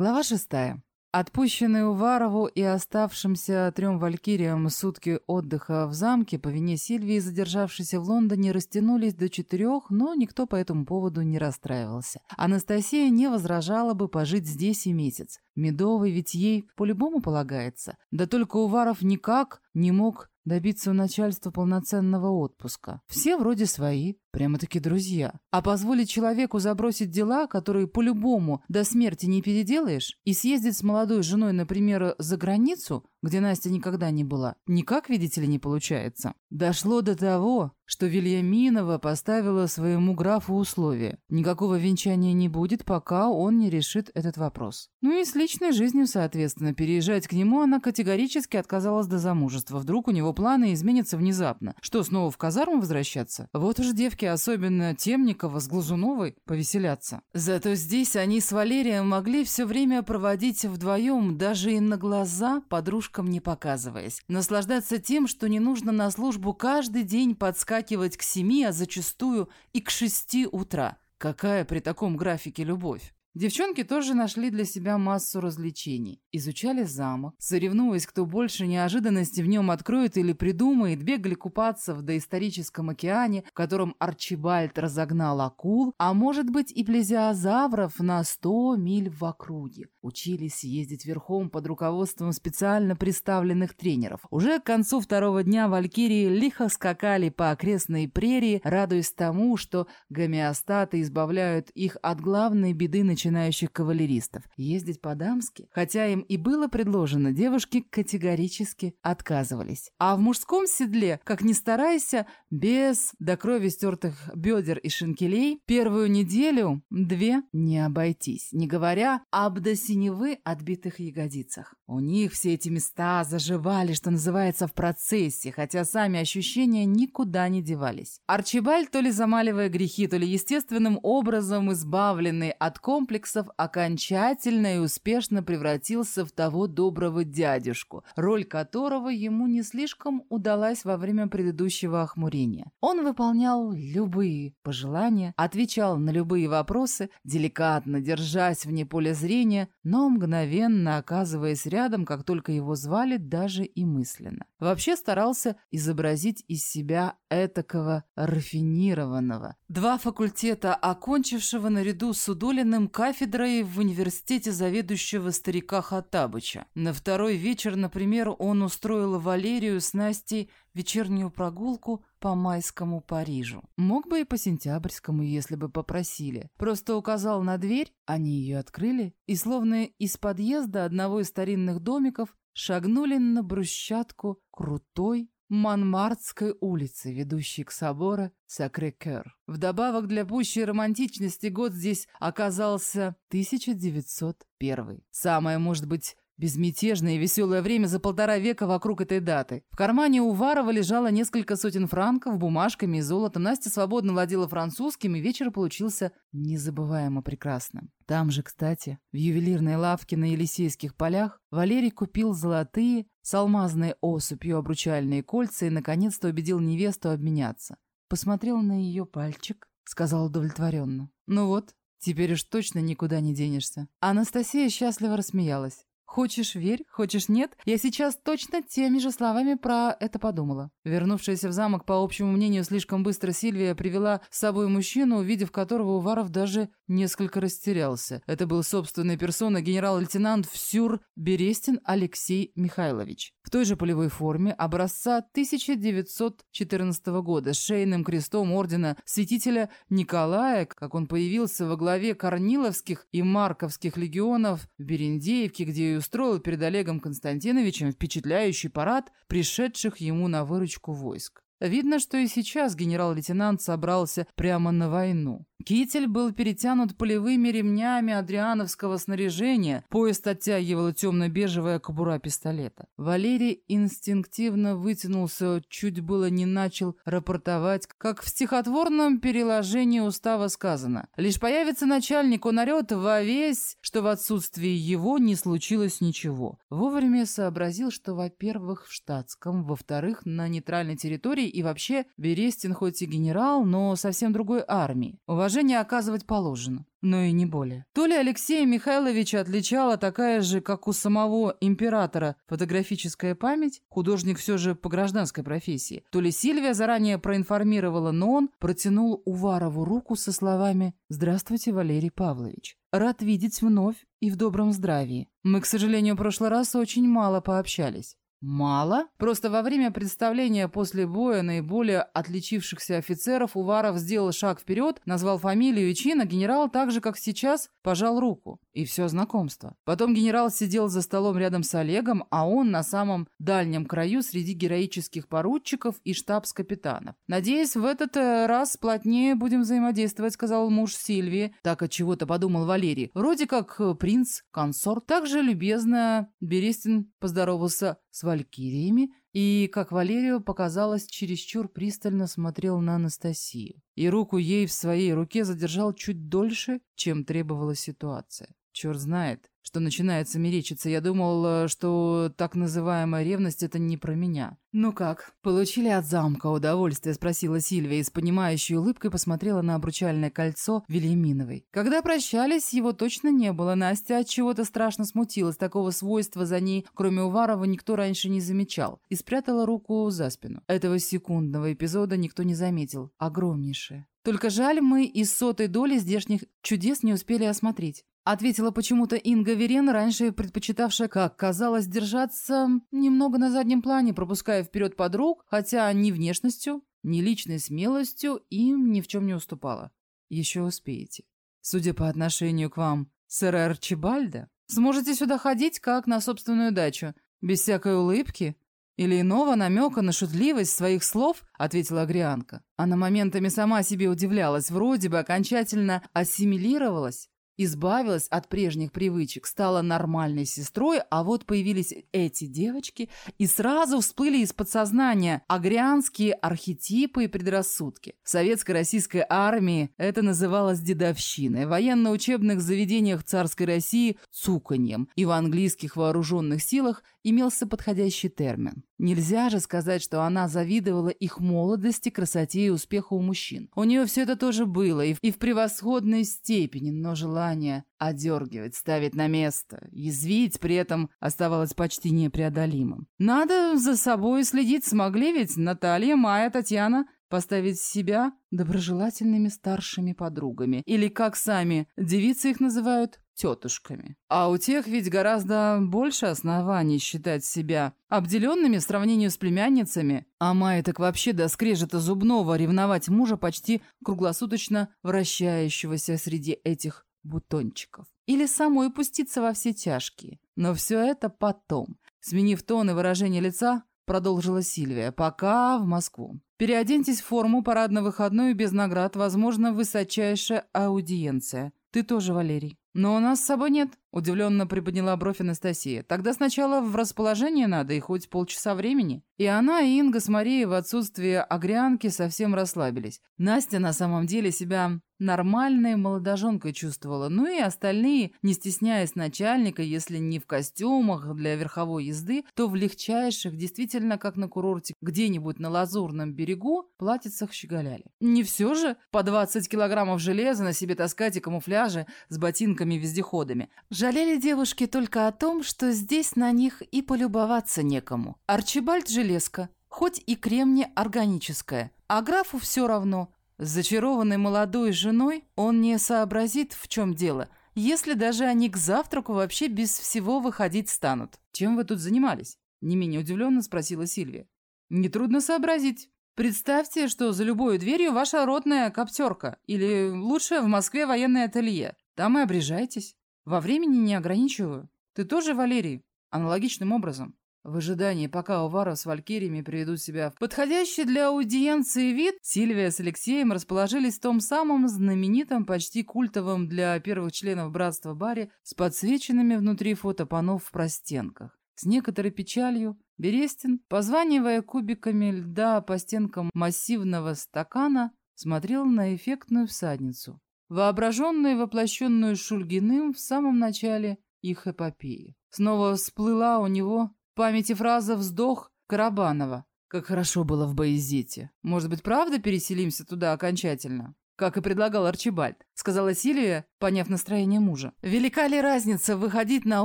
Глава шестая. Отпущенные Уварову и оставшимся трем валькириям сутки отдыха в замке по вине Сильвии, задержавшейся в Лондоне, растянулись до четырех, но никто по этому поводу не расстраивался. Анастасия не возражала бы пожить здесь и месяц. Медовый ведь ей по-любому полагается. Да только Уваров никак не мог добиться у начальства полноценного отпуска. Все вроде свои, прямо-таки друзья. А позволить человеку забросить дела, которые по-любому до смерти не переделаешь, и съездить с молодой женой, например, за границу, где Настя никогда не была, никак, видите ли, не получается. Дошло до того, что Вильяминова поставила своему графу условие. Никакого венчания не будет, пока он не решит этот вопрос. Ну и с личной жизнью, соответственно, переезжать к нему она категорически отказалась до замужества. Вдруг у него планы изменятся внезапно. Что, снова в казарму возвращаться? Вот уж девки, особенно Темникова с Глазуновой, повеселятся. Зато здесь они с Валерием могли все время проводить вдвоем, даже и на глаза подружкам не показываясь. Наслаждаться тем, что не нужно на службу каждый день подскакивать к семи, а зачастую и к шести утра. Какая при таком графике любовь? Девчонки тоже нашли для себя массу развлечений. Изучали замок, соревнуясь, кто больше неожиданности в нем откроет или придумает, бегали купаться в доисторическом океане, в котором Арчибальд разогнал акул, а может быть и плезиозавров на сто миль в округе. Учились ездить верхом под руководством специально представленных тренеров. Уже к концу второго дня валькирии лихо скакали по окрестной прерии, радуясь тому, что гомеостаты избавляют их от главной беды начинания начинающих кавалеристов. Ездить по-дамски, хотя им и было предложено, девушки категорически отказывались. А в мужском седле, как ни старайся, без до крови стертых бедер и шинкелей, первую неделю две не обойтись, не говоря об до синевы отбитых ягодицах. У них все эти места заживали, что называется, в процессе, хотя сами ощущения никуда не девались. Арчибальд, то ли замаливая грехи, то ли естественным образом избавленный от комплекса, комплексов окончательно и успешно превратился в того доброго дядюшку, роль которого ему не слишком удалась во время предыдущего охмурения. Он выполнял любые пожелания, отвечал на любые вопросы, деликатно держась вне поля зрения, но мгновенно оказываясь рядом, как только его звали, даже и мысленно. Вообще старался изобразить из себя этакого рафинированного. Два факультета, окончившего наряду с Удолиным кафедрой в университете заведующего старика Хаттабыча. На второй вечер, например, он устроил Валерию с Настей вечернюю прогулку по майскому Парижу. Мог бы и по сентябрьскому, если бы попросили. Просто указал на дверь, они ее открыли, и словно из подъезда одного из старинных домиков шагнули на брусчатку крутой Монмартской улицы, ведущей к собору Сакре-Кёр. Вдобавок для пущей романтичности год здесь оказался 1901. Самое, может быть, Безмятежное и веселое время за полтора века вокруг этой даты. В кармане у Варова лежало несколько сотен франков, бумажками и золотом. Настя свободно владела французским, и вечер получился незабываемо прекрасным. Там же, кстати, в ювелирной лавке на Елисейских полях Валерий купил золотые с алмазной осыпью обручальные кольца и, наконец-то, убедил невесту обменяться. Посмотрел на ее пальчик, сказал удовлетворенно. «Ну вот, теперь уж точно никуда не денешься». Анастасия счастливо рассмеялась. Хочешь верь, хочешь нет, я сейчас точно теми же словами про это подумала. Вернувшаяся в замок, по общему мнению, слишком быстро Сильвия привела с собой мужчину, увидев которого Уваров даже несколько растерялся. Это был собственной персоной генерал-лейтенант Всюр Берестин Алексей Михайлович. В той же полевой форме образца 1914 года с шейным крестом ордена святителя Николая, как он появился во главе Корниловских и Марковских легионов в Берендеевке, где устроил перед Олегом Константиновичем впечатляющий парад пришедших ему на выручку войск. Видно, что и сейчас генерал-лейтенант собрался прямо на войну. Китель был перетянут полевыми ремнями адриановского снаряжения, поезд оттягивала темно-бежевая кобура пистолета. Валерий инстинктивно вытянулся, чуть было не начал рапортовать, как в стихотворном переложении устава сказано. Лишь появится начальник, он орет во весь, что в отсутствии его не случилось ничего. Вовремя сообразил, что, во-первых, в штатском, во-вторых, на нейтральной территории и вообще Берестин хоть и генерал, но совсем другой армии. Уважение оказывать положено, но и не более. То ли Алексея Михайловича отличала такая же, как у самого императора, фотографическая память, художник все же по гражданской профессии, то ли Сильвия заранее проинформировала, но он протянул Уварову руку со словами «Здравствуйте, Валерий Павлович. Рад видеть вновь и в добром здравии. Мы, к сожалению, в прошлый раз очень мало пообщались. Мало? Просто во время представления после боя наиболее отличившихся офицеров Уваров сделал шаг вперед, назвал фамилию и чин, а генерал так же, как сейчас, пожал руку. И все знакомство. Потом генерал сидел за столом рядом с Олегом, а он на самом дальнем краю среди героических поручиков и штабс-капитанов. «Надеюсь, в этот э, раз плотнее будем взаимодействовать», — сказал муж Сильвии. Так от чего-то подумал Валерий. Вроде как э, принц, консорт. Также любезно Берестин поздоровался с валькириями и, как Валерию показалось, чересчур пристально смотрел на Анастасию. И руку ей в своей руке задержал чуть дольше, чем требовала ситуация. Черт знает, что начинается мерещиться. Я думал, э, что так называемая ревность — это не про меня. «Ну как, получили от замка удовольствие?» — спросила Сильвия и с понимающей улыбкой посмотрела на обручальное кольцо Велиминовой. Когда прощались, его точно не было. Настя от чего-то страшно смутилась. Такого свойства за ней, кроме Уварова, никто раньше не замечал. И спрятала руку за спину. Этого секундного эпизода никто не заметил. Огромнейшее. Только жаль, мы из сотой доли здешних чудес не успели осмотреть. Ответила почему-то Инга Верен, раньше предпочитавшая, как казалось, держаться немного на заднем плане, пропуская вперед подруг, хотя ни внешностью, ни личной смелостью им ни в чем не уступала. Еще успеете. Судя по отношению к вам, сэра Арчибальда, сможете сюда ходить, как на собственную дачу, без всякой улыбки или иного намека на шутливость своих слов, ответила Агрианка. Она моментами сама себе удивлялась, вроде бы окончательно ассимилировалась, избавилась от прежних привычек, стала нормальной сестрой, а вот появились эти девочки, и сразу всплыли из подсознания агрянские архетипы и предрассудки. В советской российской армии это называлось дедовщиной, в военно-учебных заведениях царской России – цуканьем, и в английских вооруженных силах имелся подходящий термин. Нельзя же сказать, что она завидовала их молодости, красоте и успеху у мужчин. У нее все это тоже было, и в, и в превосходной степени, но желание одергивать, ставить на место, язвить при этом оставалось почти непреодолимым. Надо за собой следить, смогли ведь Наталья, Майя, Татьяна поставить себя доброжелательными старшими подругами, или, как сами девицы их называют, тетушками. А у тех ведь гораздо больше оснований считать себя обделенными в сравнении с племянницами. А Майя так вообще до скрежета зубного ревновать мужа почти круглосуточно вращающегося среди этих бутончиков. Или самой пуститься во все тяжкие. Но все это потом. Сменив тон и выражение лица, продолжила Сильвия. «Пока в Москву. Переоденьтесь в форму парадно-выходную без наград, возможно, высочайшая аудиенция. Ты тоже, Валерий». «Но у нас с собой нет», — удивленно приподняла бровь Анастасия. «Тогда сначала в расположение надо, и хоть полчаса времени». И она, и Инга с Марией в отсутствие огрянки совсем расслабились. Настя на самом деле себя нормальной молодоженкой чувствовала. Ну и остальные, не стесняясь начальника, если не в костюмах для верховой езды, то в легчайших, действительно как на курорте, где-нибудь на Лазурном берегу, платьицах щеголяли. Не все же по 20 килограммов железа на себе таскать и камуфляжи с ботинками-вездеходами. Жалели девушки только о том, что здесь на них и полюбоваться некому. Арчибальд железка, хоть и кремни органическая, а графу все равно – с зачарованной молодой женой он не сообразит, в чем дело, если даже они к завтраку вообще без всего выходить станут. «Чем вы тут занимались?» – не менее удивленно спросила Сильвия. «Нетрудно сообразить. Представьте, что за любой дверью ваша ротная коптерка, или лучше в Москве военное ателье. Там и обрежайтесь. Во времени не ограничиваю. Ты тоже, Валерий? Аналогичным образом. В ожидании, пока Увара с Валькириями приведут себя в подходящий для аудиенции вид, Сильвия с Алексеем расположились в том самом знаменитом, почти культовом для первых членов братства баре с подсвеченными внутри фотопанов в простенках. С некоторой печалью Берестин, позванивая кубиками льда по стенкам массивного стакана, смотрел на эффектную всадницу, воображенную и воплощенную Шульгиным в самом начале их эпопеи. Снова всплыла у него памяти фраза «вздох» Карабанова. Как хорошо было в Боязите. Может быть, правда переселимся туда окончательно? как и предлагал Арчибальд», — сказала Сильвия, поняв настроение мужа. «Велика ли разница выходить на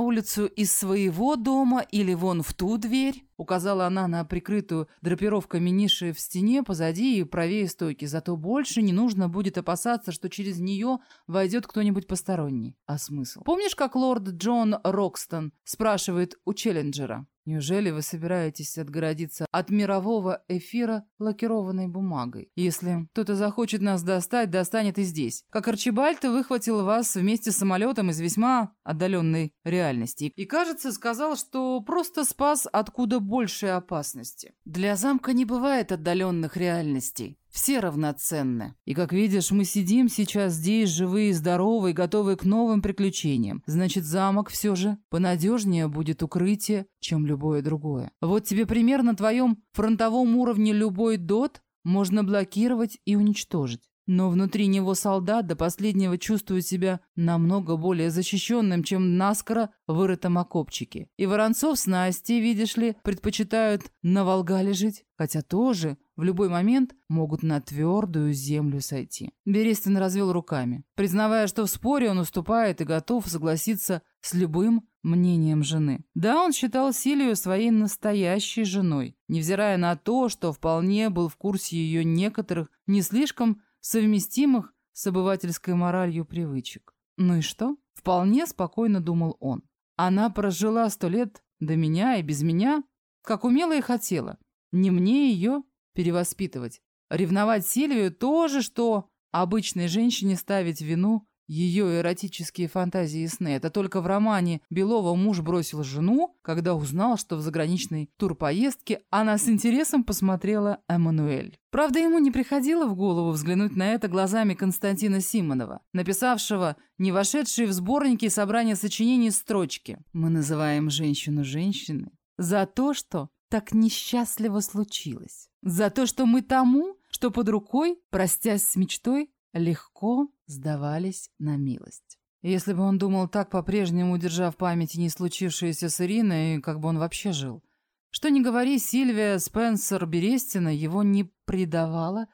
улицу из своего дома или вон в ту дверь?» Указала она на прикрытую драпировками ниши в стене позади и правее стойки. Зато больше не нужно будет опасаться, что через нее войдет кто-нибудь посторонний. А смысл? Помнишь, как лорд Джон Рокстон спрашивает у Челленджера? Неужели вы собираетесь отгородиться от мирового эфира лакированной бумагой? Если кто-то захочет нас достать, достанет и здесь. Как Арчибальд выхватил вас вместе с самолетом из весьма отдаленной реальности. И, кажется, сказал, что просто спас откуда большей опасности. Для замка не бывает отдаленных реальностей. Все равноценны. И, как видишь, мы сидим сейчас здесь, живые, здоровые, готовые к новым приключениям. Значит, замок все же понадежнее будет укрытие, чем любое другое. Вот тебе пример на твоем фронтовом уровне любой дот можно блокировать и уничтожить. Но внутри него солдат до последнего чувствует себя намного более защищенным, чем наскоро вырытом окопчике. И Воронцов с Настей, видишь ли, предпочитают на Волгале жить, хотя тоже в любой момент могут на твердую землю сойти. Берестин развел руками, признавая, что в споре он уступает и готов согласиться с любым мнением жены. Да, он считал Силию своей настоящей женой, невзирая на то, что вполне был в курсе ее некоторых не слишком совместимых с обывательской моралью привычек. Ну и что? Вполне спокойно думал он. Она прожила сто лет до меня и без меня, как умела и хотела. Не мне ее перевоспитывать. Ревновать Сильвию тоже, что обычной женщине ставить вину ее эротические фантазии и сны. Это только в романе Белова муж бросил жену, когда узнал, что в заграничной турпоездке она с интересом посмотрела Эммануэль. Правда, ему не приходило в голову взглянуть на это глазами Константина Симонова, написавшего не вошедшие в сборники собрания сочинений строчки «Мы называем женщину женщиной за то, что так несчастливо случилось, за то, что мы тому, что под рукой, простясь с мечтой, легко сдавались на милость. Если бы он думал так, по-прежнему держа в памяти не случившееся с Ириной, как бы он вообще жил. Что ни говори, Сильвия Спенсер Берестина его не предавала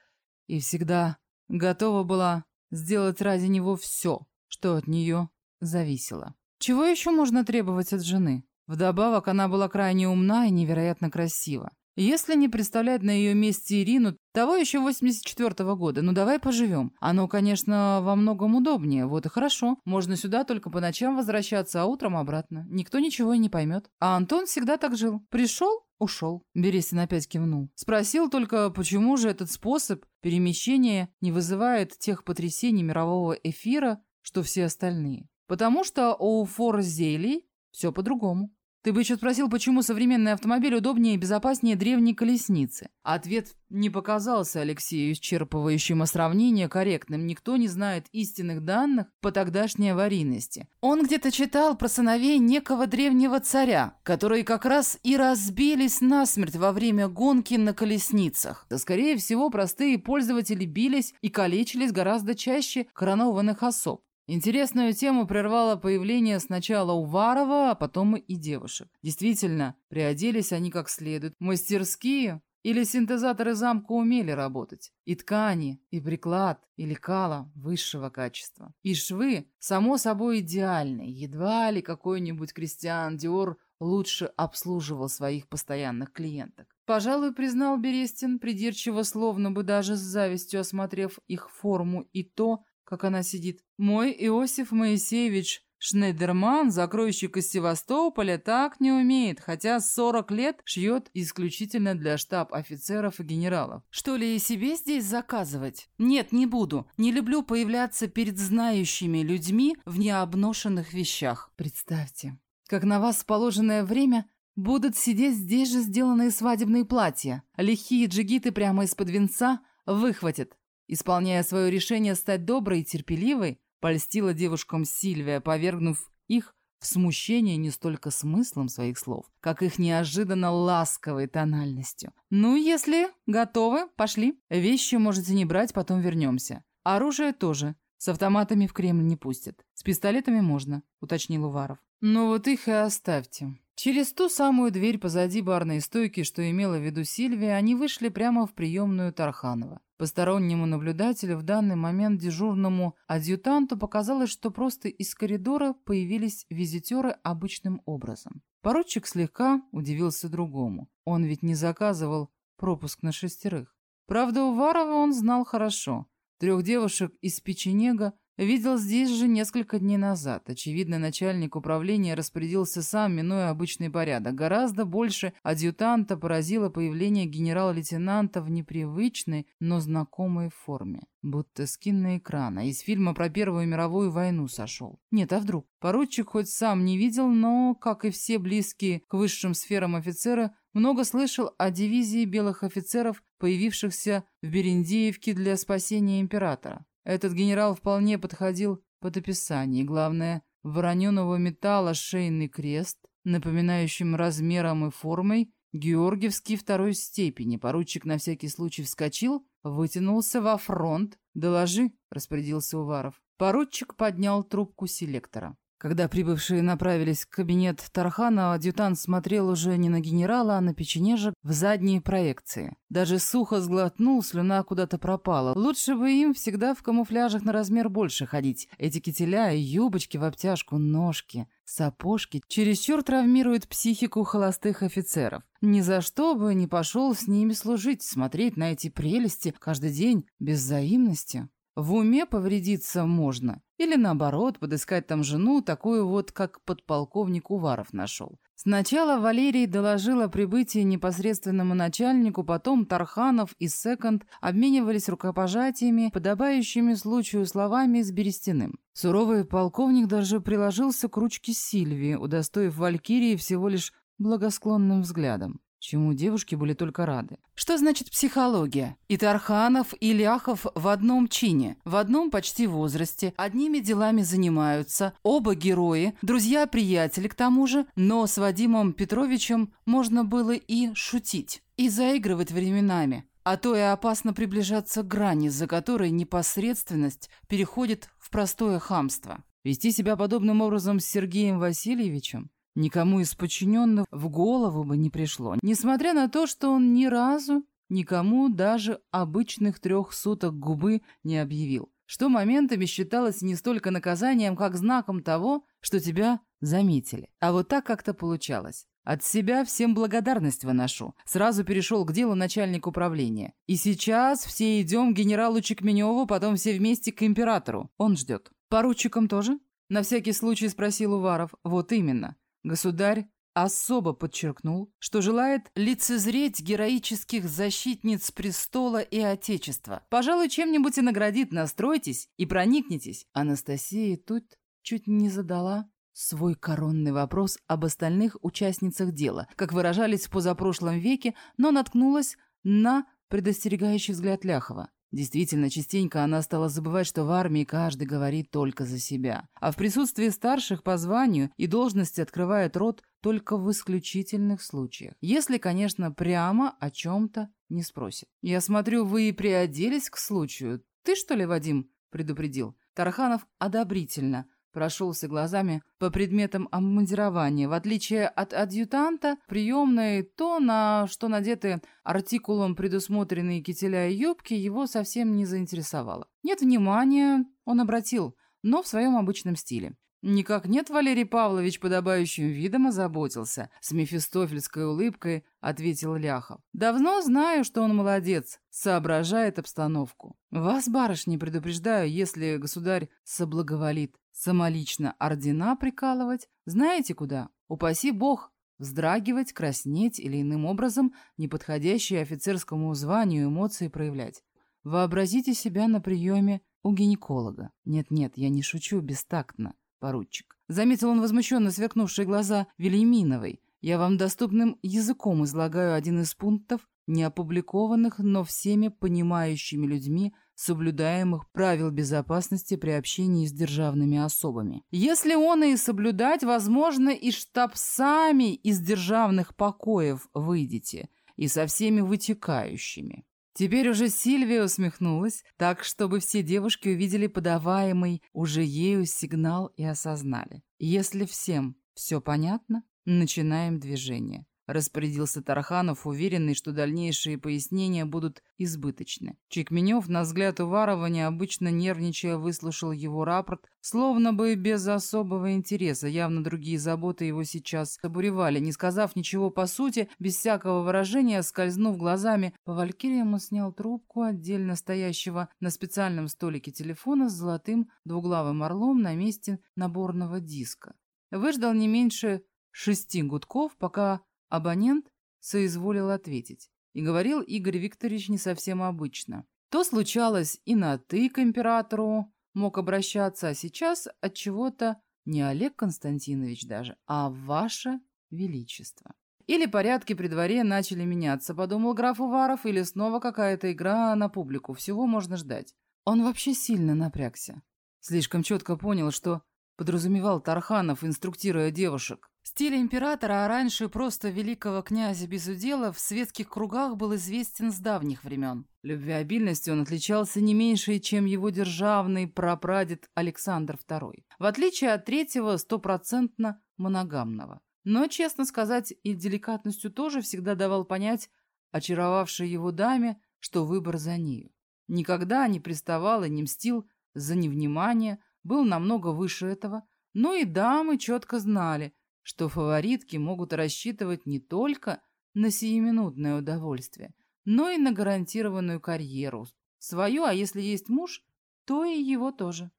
и всегда готова была сделать ради него все, что от нее зависело. Чего еще можно требовать от жены? Вдобавок, она была крайне умна и невероятно красива. Если не представлять на ее месте Ирину, того еще 84-го года, ну давай поживем. Оно, конечно, во многом удобнее, вот и хорошо. Можно сюда только по ночам возвращаться, а утром обратно. Никто ничего и не поймет. А Антон всегда так жил. Пришел, ушел. Берестин опять кивнул. Спросил только, почему же этот способ перемещения не вызывает тех потрясений мирового эфира, что все остальные. Потому что у Форзелей все по-другому. Ты бы еще спросил, почему современный автомобиль удобнее и безопаснее древней колесницы. Ответ не показался Алексею исчерпывающим, а сравнение корректным. Никто не знает истинных данных по тогдашней аварийности. Он где-то читал про сыновей некого древнего царя, которые как раз и разбились насмерть во время гонки на колесницах. Да, скорее всего, простые пользователи бились и калечились гораздо чаще коронованных особ. Интересную тему прервало появление сначала Уварова, а потом и девушек. Действительно, приоделись они как следует. Мастерские или синтезаторы замка умели работать. И ткани, и приклад, и лекала высшего качества. И швы, само собой, идеальные. Едва ли какой-нибудь крестьян Диор лучше обслуживал своих постоянных клиенток. Пожалуй, признал Берестин, придирчиво, словно бы даже с завистью осмотрев их форму и то, как она сидит. Мой Иосиф Моисеевич Шнейдерман, закройщик из Севастополя, так не умеет, хотя 40 лет шьет исключительно для штаб-офицеров и генералов. Что ли и себе здесь заказывать? Нет, не буду. Не люблю появляться перед знающими людьми в необношенных вещах. Представьте, как на вас в положенное время будут сидеть здесь же сделанные свадебные платья. Лихие джигиты прямо из-под венца выхватят. Исполняя свое решение стать доброй и терпеливой, польстила девушкам Сильвия, повергнув их в смущение не столько смыслом своих слов, как их неожиданно ласковой тональностью. «Ну, если готовы, пошли. Вещи можете не брать, потом вернемся. Оружие тоже. С автоматами в Кремль не пустят. С пистолетами можно», — уточнил Уваров. «Ну вот их и оставьте. Через ту самую дверь позади барной стойки, что имела в виду Сильвия, они вышли прямо в приемную Тарханова. Постороннему наблюдателю в данный момент дежурному адъютанту показалось, что просто из коридора появились визитеры обычным образом. Поручик слегка удивился другому. Он ведь не заказывал пропуск на шестерых. Правда, Уварова он знал хорошо. Трех девушек из печенега видел здесь же несколько дней назад. Очевидно, начальник управления распорядился сам, минуя обычный порядок. Гораздо больше адъютанта поразило появление генерал-лейтенанта в непривычной, но знакомой форме. Будто скин на экран, а из фильма про Первую мировую войну сошел. Нет, а вдруг? Поручик хоть сам не видел, но, как и все близкие к высшим сферам офицера, много слышал о дивизии белых офицеров, появившихся в Берендеевке для спасения императора. Этот генерал вполне подходил под описание. Главное, вороненого металла шейный крест, напоминающим размером и формой Георгиевский второй степени. Поручик на всякий случай вскочил, вытянулся во фронт. «Доложи», — распорядился Уваров. Поручик поднял трубку селектора. Когда прибывшие направились в кабинет Тархана, адъютант смотрел уже не на генерала, а на печенежек в задние проекции. Даже сухо сглотнул, слюна куда-то пропала. Лучше бы им всегда в камуфляжах на размер больше ходить. Эти кителя и юбочки в обтяжку, ножки, сапожки чересчур травмируют психику холостых офицеров. Ни за что бы не пошел с ними служить, смотреть на эти прелести каждый день без взаимности. В уме повредиться можно. Или наоборот, подыскать там жену, такую вот, как подполковник Уваров нашел. Сначала Валерий доложил о прибытии непосредственному начальнику, потом Тарханов и Секонд обменивались рукопожатиями, подобающими случаю словами с Берестяным. Суровый полковник даже приложился к ручке Сильвии, удостоив Валькирии всего лишь благосклонным взглядом чему девушки были только рады. Что значит психология? И Тарханов, и Ляхов в одном чине, в одном почти возрасте, одними делами занимаются, оба герои, друзья-приятели к тому же, но с Вадимом Петровичем можно было и шутить, и заигрывать временами. А то и опасно приближаться к грани, за которой непосредственность переходит в простое хамство. Вести себя подобным образом с Сергеем Васильевичем никому из подчиненных в голову бы не пришло, несмотря на то, что он ни разу никому даже обычных трех суток губы не объявил, что моментами считалось не столько наказанием, как знаком того, что тебя заметили. А вот так как-то получалось. От себя всем благодарность выношу. Сразу перешел к делу начальник управления. И сейчас все идем к генералу Чекменеву, потом все вместе к императору. Он ждет. Поручикам тоже? На всякий случай спросил Уваров. Вот именно. Государь особо подчеркнул, что желает лицезреть героических защитниц престола и отечества. Пожалуй, чем-нибудь и наградит, настройтесь и проникнитесь. Анастасия тут чуть не задала свой коронный вопрос об остальных участницах дела, как выражались в позапрошлом веке, но наткнулась на предостерегающий взгляд Ляхова. Действительно, частенько она стала забывать, что в армии каждый говорит только за себя, а в присутствии старших по званию и должности открывает рот только в исключительных случаях. Если, конечно, прямо о чем-то не спросит. «Я смотрю, вы и приоделись к случаю. Ты, что ли, Вадим?» – предупредил. Тарханов одобрительно – Прошелся глазами по предметам обмундирования. В отличие от адъютанта, приемной то, на что надеты артикулом предусмотренные кителя и юбки, его совсем не заинтересовало. Нет внимания, он обратил, но в своем обычном стиле. Никак нет, Валерий Павлович подобающим видом озаботился. С мефистофельской улыбкой ответил Ляхов. Давно знаю, что он молодец, соображает обстановку. Вас, барышни, предупреждаю, если государь соблаговолит самолично ордена прикалывать, знаете куда? Упаси бог, вздрагивать, краснеть или иным образом неподходящие офицерскому званию эмоции проявлять. Вообразите себя на приеме у гинеколога. Нет-нет, я не шучу бестактно поручик. Заметил он возмущенно сверкнувшие глаза Велиминовой. Я вам доступным языком излагаю один из пунктов, не опубликованных, но всеми понимающими людьми соблюдаемых правил безопасности при общении с державными особами. Если он и соблюдать, возможно, и штаб сами из державных покоев выйдете, и со всеми вытекающими. Теперь уже Сильвия усмехнулась, так, чтобы все девушки увидели подаваемый уже ею сигнал и осознали. Если всем все понятно, начинаем движение. Распорядился Тарханов, уверенный, что дальнейшие пояснения будут избыточны. Чекменев, на взгляд Уварова, необычно нервничая, выслушал его рапорт, словно бы без особого интереса. Явно другие заботы его сейчас обуревали. Не сказав ничего по сути, без всякого выражения, скользнув глазами, по Валькириям он снял трубку отдельно стоящего на специальном столике телефона с золотым двуглавым орлом на месте наборного диска. Выждал не меньше шести гудков, пока Абонент соизволил ответить. И говорил Игорь Викторович не совсем обычно. То случалось и на «ты» к императору мог обращаться, а сейчас от чего-то не Олег Константинович даже, а Ваше Величество. Или порядки при дворе начали меняться, подумал граф Уваров, или снова какая-то игра на публику, всего можно ждать. Он вообще сильно напрягся. Слишком четко понял, что подразумевал Тарханов, инструктируя девушек. Стиль императора, а раньше просто великого князя Безудела, в светских кругах был известен с давних времен. Любвеобильностью он отличался не меньше, чем его державный прапрадед Александр II, в отличие от третьего стопроцентно моногамного. Но, честно сказать, и деликатностью тоже всегда давал понять очаровавшей его даме, что выбор за нею. Никогда не приставал и не мстил за невнимание, был намного выше этого, но и дамы четко знали – что фаворитки могут рассчитывать не только на сиюминутное удовольствие, но и на гарантированную карьеру. Свою, а если есть муж, то и его тоже.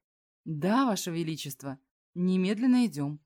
Да, Ваше Величество, немедленно идем.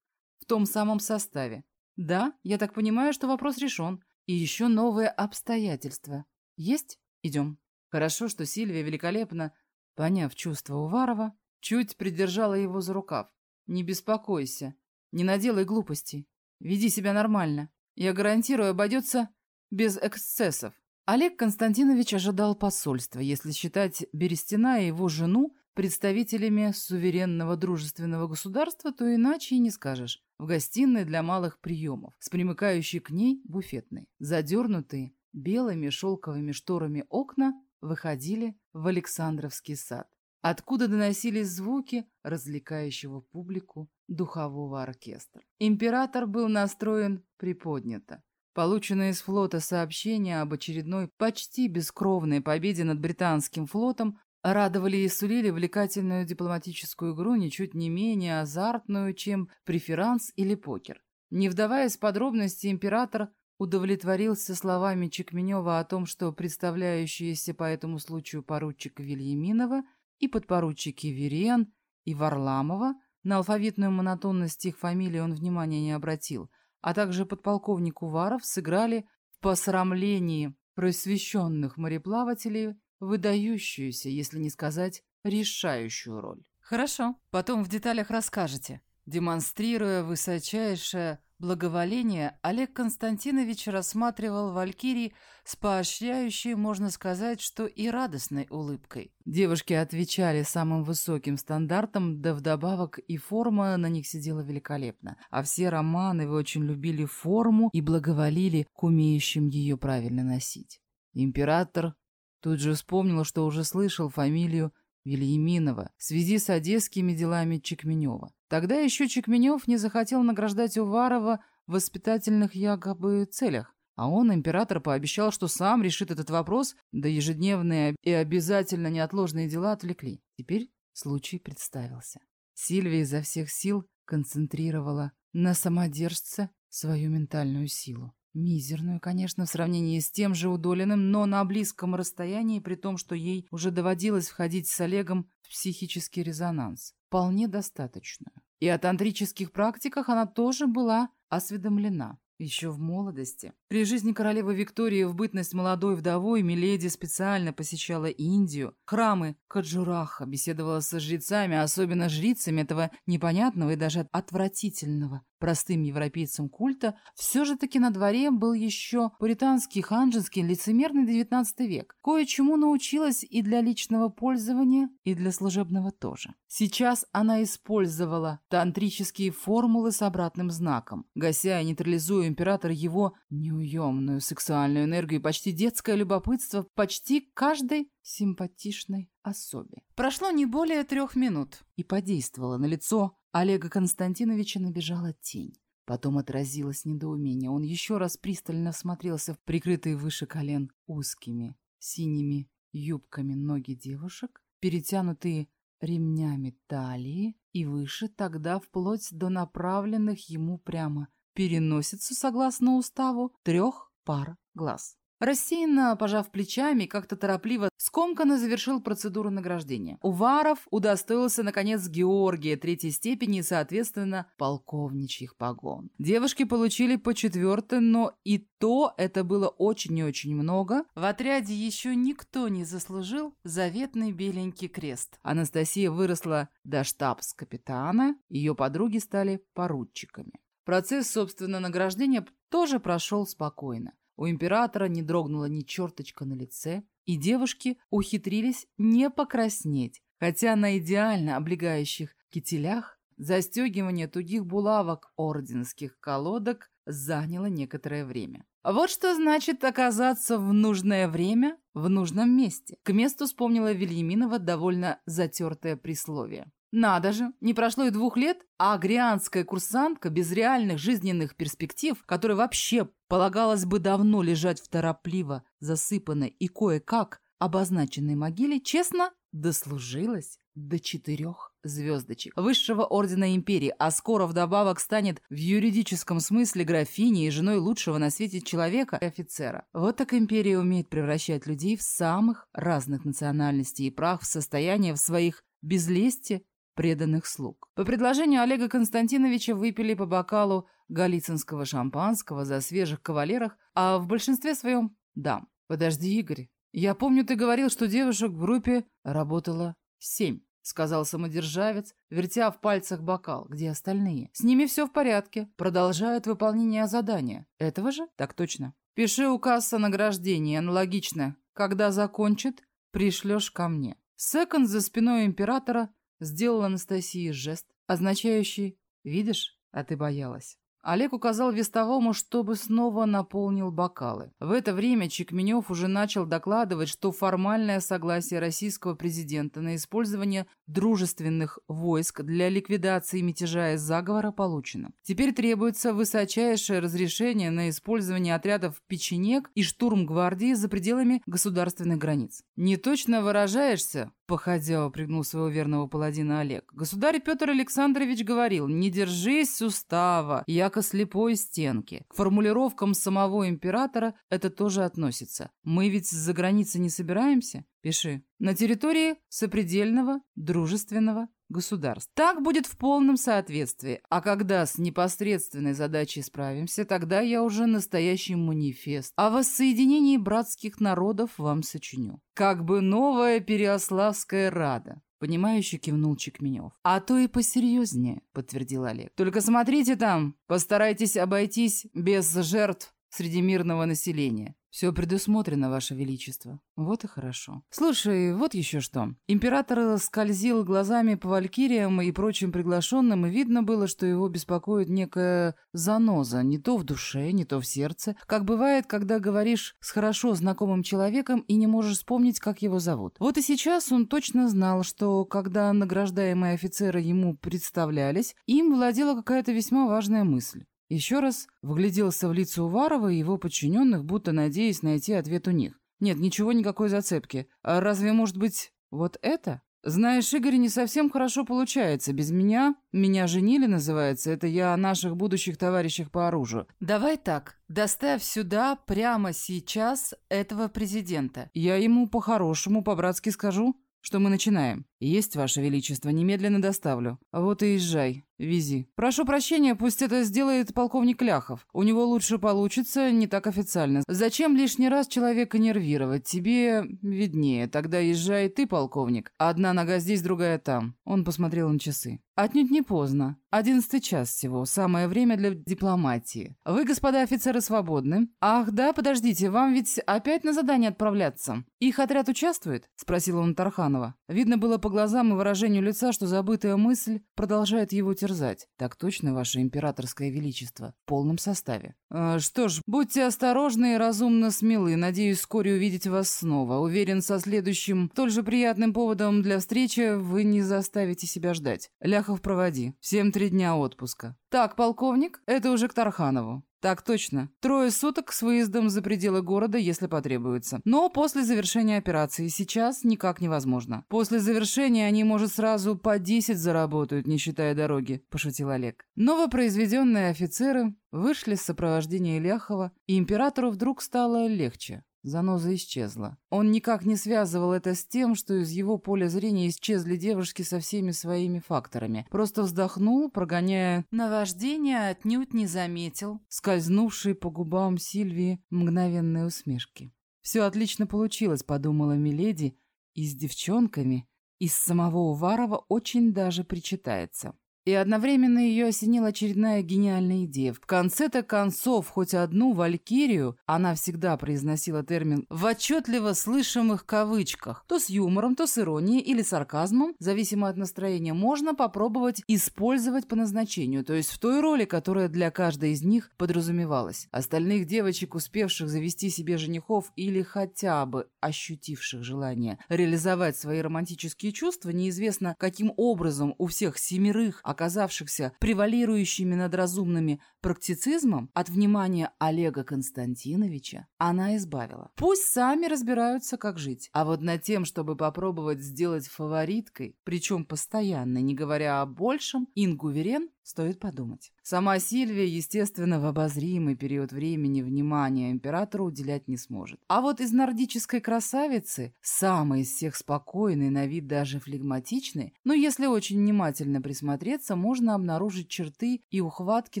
В том самом составе. Да, я так понимаю, что вопрос решен. И еще новые обстоятельства. Есть? Идем. Хорошо, что Сильвия великолепно, поняв чувство Уварова, чуть придержала его за рукав. Не беспокойся, не наделай глупостей. Веди себя нормально. Я гарантирую, обойдется без эксцессов. Олег Константинович ожидал посольства, если считать Берестина и его жену представителями суверенного дружественного государства, то иначе и не скажешь. В гостиной для малых приемов, с примыкающей к ней буфетной. Задернутые белыми шелковыми шторами окна выходили в Александровский сад, откуда доносились звуки развлекающего публику духового оркестра. Император был настроен приподнято. Полученное из флота сообщение об очередной почти бескровной победе над британским флотом радовали и сулили увлекательную дипломатическую игру ничуть не менее азартную, чем преферанс или покер. Не вдаваясь в подробности, император удовлетворился словами Чекменева о том, что представляющиеся по этому случаю поручик Вильяминова и подпоручики Верен и Варламова – на алфавитную монотонность их фамилий он внимания не обратил, а также подполковник Уваров сыграли в посрамлении просвещенных мореплавателей выдающуюся, если не сказать, решающую роль. «Хорошо, потом в деталях расскажете», демонстрируя высочайшее благоволение, Олег Константинович рассматривал Валькирий с поощряющей, можно сказать, что и радостной улыбкой. Девушки отвечали самым высоким стандартам, да вдобавок и форма на них сидела великолепно. А все романы вы очень любили форму и благоволили к умеющим ее правильно носить. Император тут же вспомнил, что уже слышал фамилию Вильяминова в связи с одесскими делами Чекменева. Тогда еще Чекменев не захотел награждать Уварова в воспитательных якобы целях, а он, император, пообещал, что сам решит этот вопрос, да ежедневные и обязательно неотложные дела отвлекли. Теперь случай представился. Сильвия изо всех сил концентрировала на самодержце свою ментальную силу. Мизерную, конечно, в сравнении с тем же Удолиным, но на близком расстоянии, при том, что ей уже доводилось входить с Олегом в психический резонанс. Вполне достаточную. И о тантрических практиках она тоже была осведомлена. Еще в молодости. При жизни королевы Виктории в бытность молодой вдовой Миледи специально посещала Индию, храмы Каджураха, беседовала со жрецами, особенно жрицами этого непонятного и даже отвратительного простым европейцам культа, все же таки на дворе был еще пуританский, ханжинский, лицемерный XIX век. Кое-чему научилась и для личного пользования, и для служебного тоже. Сейчас она использовала тантрические формулы с обратным знаком, гася и нейтрализуя император его неуемную сексуальную энергию и почти детское любопытство почти каждой симпатичной особе. Прошло не более трех минут, и подействовало на лицо Олега Константиновича набежала тень. Потом отразилось недоумение. Он еще раз пристально всмотрелся в прикрытые выше колен узкими синими юбками ноги девушек, перетянутые ремнями талии и выше, тогда вплоть до направленных ему прямо переносицу, согласно уставу, трех пар глаз. Рассеянно, пожав плечами, как-то торопливо, скомканно завершил процедуру награждения. Уваров удостоился, наконец, Георгия третьей степени и, соответственно, полковничьих погон. Девушки получили по четвертой, но и то это было очень и очень много. В отряде еще никто не заслужил заветный беленький крест. Анастасия выросла до штабс-капитана, ее подруги стали поручиками. Процесс, собственно, награждения тоже прошел спокойно. У императора не дрогнула ни черточка на лице, и девушки ухитрились не покраснеть, хотя на идеально облегающих кителях застегивание тугих булавок орденских колодок заняло некоторое время. Вот что значит оказаться в нужное время в нужном месте. К месту вспомнила Вильяминова довольно затертое присловие. Надо же, не прошло и двух лет, а агрианская курсантка без реальных жизненных перспектив, которой вообще полагалось бы давно лежать в торопливо засыпанной и кое-как обозначенной могиле, честно дослужилась до четырех звездочек высшего ордена империи, а скоро вдобавок станет в юридическом смысле графиней и женой лучшего на свете человека и офицера. Вот так империя умеет превращать людей в самых разных национальностей и прах в состояние в своих без лести преданных слуг. По предложению Олега Константиновича выпили по бокалу галицинского шампанского за свежих кавалерах, а в большинстве своем – дам. «Подожди, Игорь, я помню, ты говорил, что девушек в группе работало семь», – сказал самодержавец, вертя в пальцах бокал. «Где остальные?» «С ними все в порядке. Продолжают выполнение задания. Этого же?» «Так точно». «Пиши указ о награждении, аналогично. Когда закончит, пришлешь ко мне». Секонд за спиной императора Сделал Анастасии жест, означающий «Видишь, а ты боялась». Олег указал вестовому, чтобы снова наполнил бокалы. В это время Чекменев уже начал докладывать, что формальное согласие российского президента на использование дружественных войск для ликвидации мятежа и заговора получено. Теперь требуется высочайшее разрешение на использование отрядов печенек и штурм гвардии за пределами государственных границ. «Не точно выражаешься?» Походя, упрягнул своего верного паладина Олег. Государь Петр Александрович говорил, не держись устава, яко слепой стенки. К формулировкам самого императора это тоже относится. Мы ведь за границей не собираемся? Пиши. На территории сопредельного, дружественного государств. Так будет в полном соответствии. А когда с непосредственной задачей справимся, тогда я уже настоящий манифест о воссоединении братских народов вам сочиню. Как бы новая Переославская Рада. Понимающе кивнул Чекменев. «А то и посерьезнее», — подтвердил Олег. «Только смотрите там, постарайтесь обойтись без жертв среди мирного населения. «Все предусмотрено, Ваше Величество. Вот и хорошо. Слушай, вот еще что. Император скользил глазами по валькириям и прочим приглашенным, и видно было, что его беспокоит некая заноза, не то в душе, не то в сердце, как бывает, когда говоришь с хорошо знакомым человеком и не можешь вспомнить, как его зовут. Вот и сейчас он точно знал, что когда награждаемые офицеры ему представлялись, им владела какая-то весьма важная мысль. Еще раз вгляделся в лица Уварова и его подчиненных, будто надеясь найти ответ у них. Нет, ничего, никакой зацепки. А разве может быть вот это? Знаешь, Игорь, не совсем хорошо получается. Без меня, меня женили, называется, это я о наших будущих товарищах по оружию. Давай так, доставь сюда прямо сейчас этого президента. Я ему по-хорошему, по-братски скажу, что мы начинаем. Есть, Ваше Величество, немедленно доставлю. Вот и езжай. Вези. Прошу прощения, пусть это сделает полковник Ляхов. У него лучше получится, не так официально. Зачем лишний раз человека нервировать? Тебе виднее. Тогда езжай ты, полковник. Одна нога здесь, другая там. Он посмотрел на часы. Отнюдь не поздно. Одиннадцатый час всего. Самое время для дипломатии. Вы, господа офицеры, свободны? Ах, да, подождите, вам ведь опять на задание отправляться. Их отряд участвует? Спросил он Тарханова. Видно было по по глазам и выражению лица, что забытая мысль продолжает его терзать. Так точно, ваше императорское величество, в полном составе. Э, что ж, будьте осторожны и разумно смелы. Надеюсь вскоре увидеть вас снова. Уверен, со следующим, столь же приятным поводом для встречи вы не заставите себя ждать. Ляхов, проводи. Всем три дня отпуска. Так, полковник, это уже к Тарханову. Так точно. Трое суток с выездом за пределы города, если потребуется. Но после завершения операции сейчас никак невозможно. После завершения они, может, сразу по 10 заработают, не считая дороги, пошутил Олег. Новопроизведенные офицеры вышли с сопровождения Ляхова, и императору вдруг стало легче. Заноза исчезла. Он никак не связывал это с тем, что из его поля зрения исчезли девушки со всеми своими факторами. Просто вздохнул, прогоняя наваждение, отнюдь не заметил, скользнувшие по губам Сильвии мгновенные усмешки. «Все отлично получилось», — подумала Миледи, — «и с девчонками, из самого Уварова очень даже причитается». И одновременно ее осенила очередная гениальная идея. В конце-то концов, хоть одну валькирию, она всегда произносила термин в отчетливо слышимых кавычках, то с юмором, то с иронией или сарказмом, зависимо от настроения, можно попробовать использовать по назначению, то есть в той роли, которая для каждой из них подразумевалась. Остальных девочек, успевших завести себе женихов или хотя бы ощутивших желание реализовать свои романтические чувства, неизвестно каким образом у всех семерых оказавшихся превалирующими над разумными практицизмом, от внимания Олега Константиновича она избавила. Пусть сами разбираются, как жить. А вот над тем, чтобы попробовать сделать фавориткой, причем постоянно, не говоря о большем, Ингу Верен Стоит подумать. Сама Сильвия, естественно, в обозримый период времени внимания императору уделять не сможет. А вот из нордической красавицы, самой из всех спокойной, на вид даже флегматичной, но если очень внимательно присмотреться, можно обнаружить черты и ухватки,